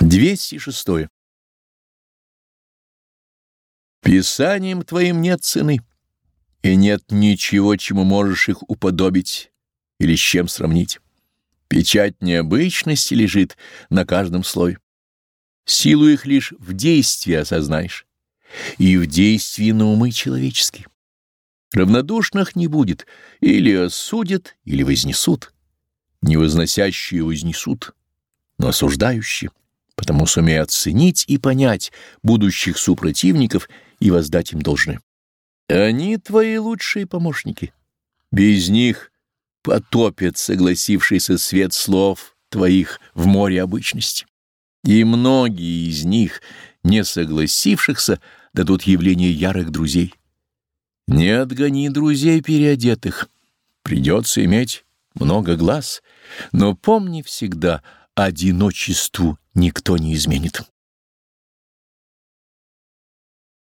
206. Писанием твоим нет цены, и нет ничего, чему можешь их уподобить или с чем сравнить. Печать необычности лежит на каждом слое. Силу их лишь в действии осознаешь, и в действии на умы человеческие. Равнодушных не будет, или осудят, или вознесут. Невозносящие вознесут, но осуждающие — потому сумей оценить и понять будущих супротивников и воздать им должное. Они твои лучшие помощники. Без них потопит согласившийся свет слов твоих в море обычности. И многие из них, не согласившихся, дадут явление ярых друзей. Не отгони друзей переодетых. Придется иметь много глаз, но помни всегда, одиночеству никто не изменит.